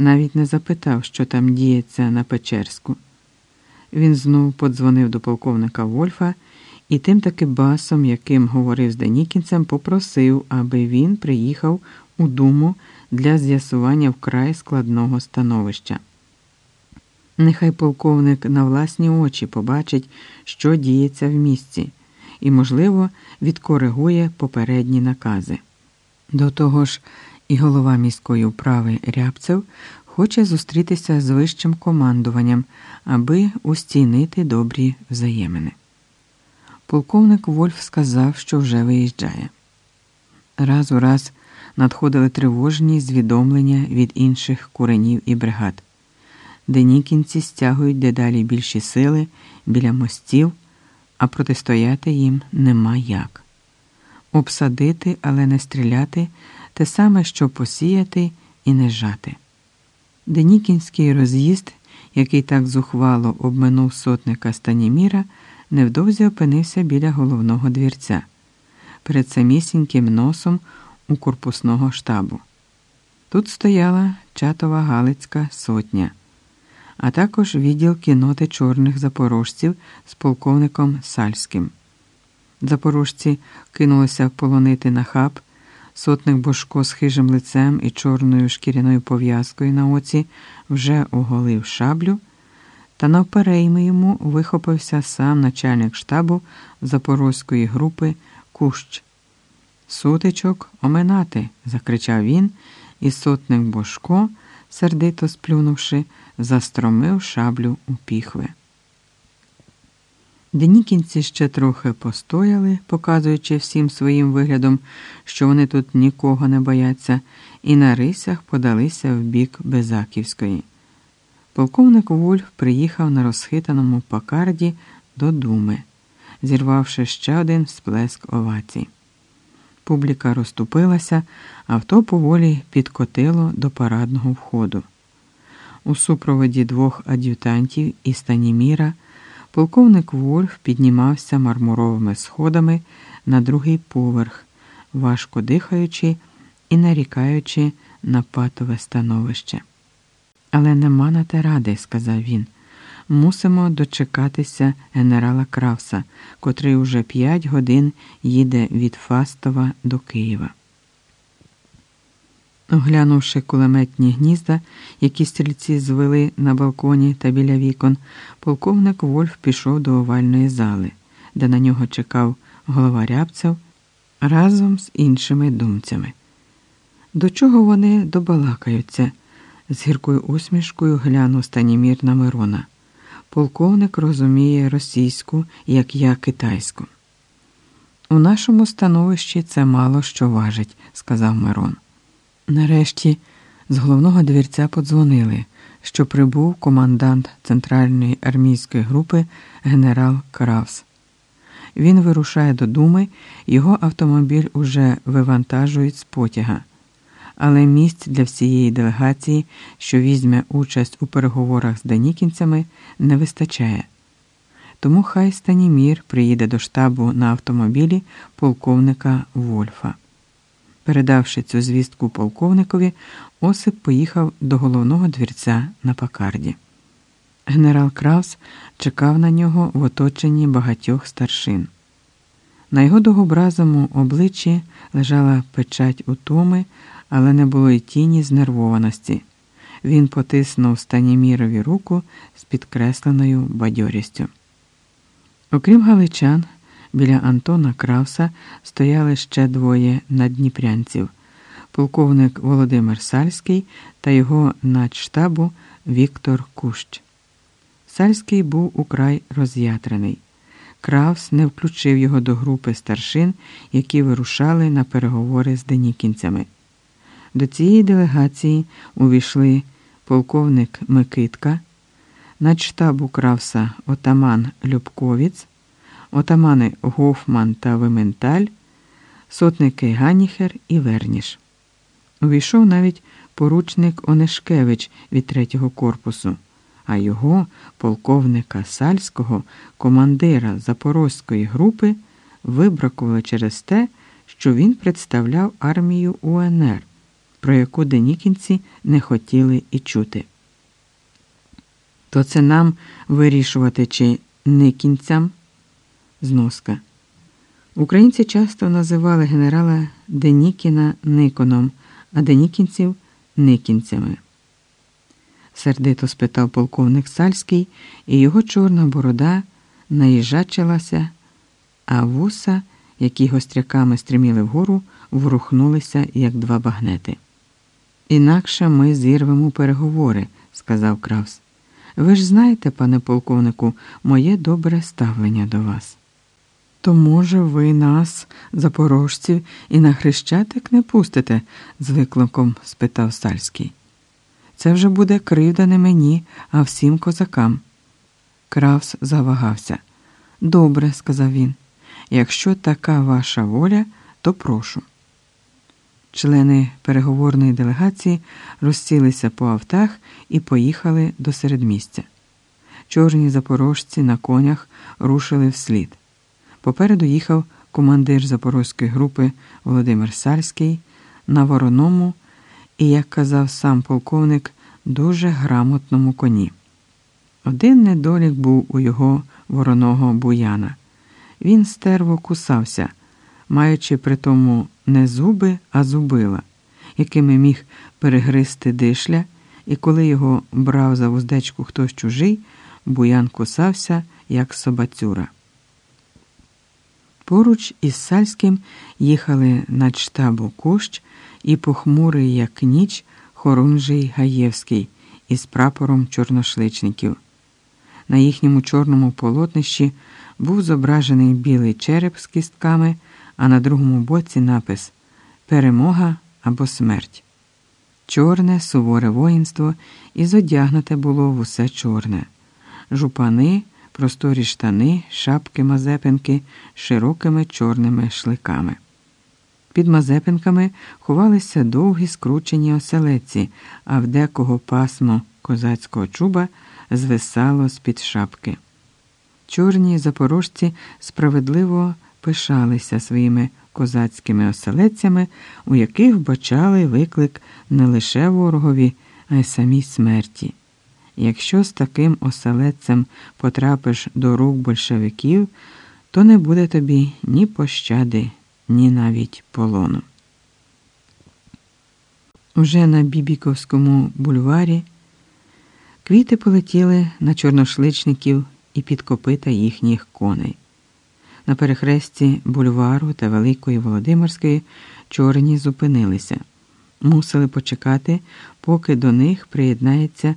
навіть не запитав, що там діється на Печерську. Він знов подзвонив до полковника Вольфа і тим таки басом, яким говорив з Денікінцем, попросив, аби він приїхав у думу для з'ясування вкрай складного становища. Нехай полковник на власні очі побачить, що діється в місті, і, можливо, відкоригує попередні накази. До того ж, і голова міської управи Рябцев хоче зустрітися з вищим командуванням, аби устійнити добрі взаємини. Полковник Вольф сказав, що вже виїжджає. Раз у раз надходили тривожні звідомлення від інших куренів і бригад. Денікінці стягують дедалі більші сили біля мостів, а протистояти їм нема як. Обсадити, але не стріляти те саме, що посіяти і не жати. Денікінський роз'їзд, який так зухвало обминув сотника Станіміра, невдовзі опинився біля головного двірця, перед самісіньким носом у корпусного штабу. Тут стояла чатова Галицька сотня, а також відділ кіноти чорних запорожців з полковником Сальським. Запорожці кинулися полонити на хаб. Сотник Бошко з хижим лицем і чорною шкіряною пов'язкою на оці вже оголив шаблю, та навперейми йому вихопився сам начальник штабу запорозької групи Кущ. Сутичок оминати, закричав він, і сотник Бошко, сердито сплюнувши, застромив шаблю у піхви. Денікінці ще трохи постояли, показуючи всім своїм виглядом, що вони тут нікого не бояться, і на рисях подалися в бік Безаківської. Полковник Вульф приїхав на розхитаному пакарді до думи, зірвавши ще один сплеск овацій. Публіка розступилася, авто поволі підкотило до парадного входу. У супроводі двох ад'ютантів і Станіміра полковник Вольф піднімався мармуровими сходами на другий поверх, важко дихаючи і нарікаючи на патове становище. Але нема на те ради, сказав він. Мусимо дочекатися генерала Кравса, котрий уже п'ять годин їде від Фастова до Києва. Оглянувши кулеметні гнізда, які стрільці звели на балконі та біля вікон, полковник Вольф пішов до овальної зали, де на нього чекав голова рябцев разом з іншими думцями. До чого вони добалакаються? з гіркою усмішкою глянув Станімір на Мирона. Полковник розуміє російську, як я китайську. У нашому становищі це мало що важить, сказав Мирон. Нарешті з головного двірця подзвонили, що прибув командант центральної армійської групи генерал Кравс. Він вирушає до Думи, його автомобіль уже вивантажують з потяга, але місць для всієї делегації, що візьме участь у переговорах з данікінцями, не вистачає. Тому хай Станімір приїде до штабу на автомобілі полковника Вольфа. Передавши цю звістку полковникові, Осип поїхав до головного двірця на Пакарді. Генерал Краус чекав на нього в оточенні багатьох старшин. На його довгобразому обличчі лежала печать утоми, але не було й тіні знервованості. Він потиснув Станімірові руку з підкресленою бадьорістю. Окрім галичан, Біля Антона Кравса стояли ще двоє надніпрянців полковник Володимир Сальський та його начштабу Віктор Кущ. Сальський був украй роз'ятрений. Кравс не включив його до групи старшин, які вирушали на переговори з денікінцями. До цієї делегації увійшли полковник Микитка, начштабу Кравса отаман Любковіц отамани Гофман та Вименталь, сотники Ганіхер і Верніш. Увійшов навіть поручник Онешкевич від третього корпусу, а його, полковника Сальського, командира Запорозької групи, вибракували через те, що він представляв армію УНР, про яку денікінці не хотіли і чути. То це нам вирішувати, чи никінцям зноска. Українці часто називали генерала Денікіна Никоном, а денікінців никінцями. Сердито спитав полковник Сальський, і його чорна борода наїжачилася, а вуса, які гостряками стріміли вгору, врухнулися, як два багнети. Інакше ми зірвемо переговори, сказав Кравс. Ви ж знаєте, пане полковнику, моє добре ставлення до вас. То, може, ви нас, запорожців, і на хрещатик не пустите? з викликом спитав Сальський. Це вже буде кривда не мені, а всім козакам. Кравс завагався. Добре, сказав він. Якщо така ваша воля, то прошу. Члени переговорної делегації розсілися по автах і поїхали до середмістя. Чорні запорожці на конях рушили вслід. Попереду їхав командир запорозької групи Володимир Сальський на вороному і, як казав сам полковник, дуже грамотному коні. Один недолік був у його вороного буяна. Він стерво кусався, маючи при тому не зуби, а зубила, якими міг перегризти дишля, і коли його брав за вуздечку хтось чужий, буян кусався, як собацюра. Поруч із Сальським їхали над штабу Кущ і похмурий, як ніч, Хорунжий Гаєвський із прапором чорношличників. На їхньому чорному полотнищі був зображений білий череп з кістками, а на другому боці напис Перемога або смерть. Чорне суворе воїнство і зодягнуте було в усе чорне. Жупани, просторі штани, шапки мазепинки широкими чорними шликами. Під мазепинками ховалися довгі скручені оселеці, а в декого пасмо козацького чуба звисало з-під шапки. Чорні запорожці справедливо пишалися своїми козацькими оселедцями, у яких бачали виклик не лише ворогові, а й самій смерті. Якщо з таким оселедцем потрапиш до рук большевиків, то не буде тобі ні пощади, ні навіть полону. Уже на Бібіковському бульварі квіти полетіли на чорношличників і під копита їхніх коней. На перехресті бульвару та Великої Володимирської чорні зупинилися, мусили почекати, поки до них приєднається.